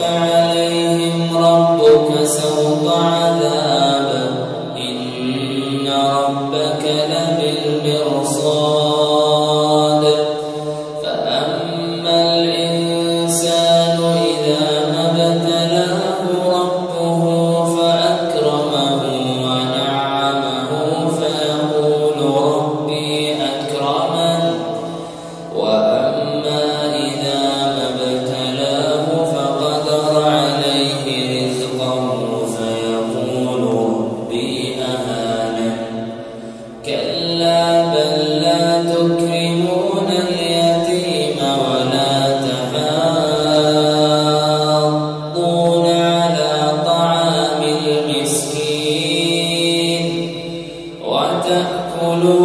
ربنا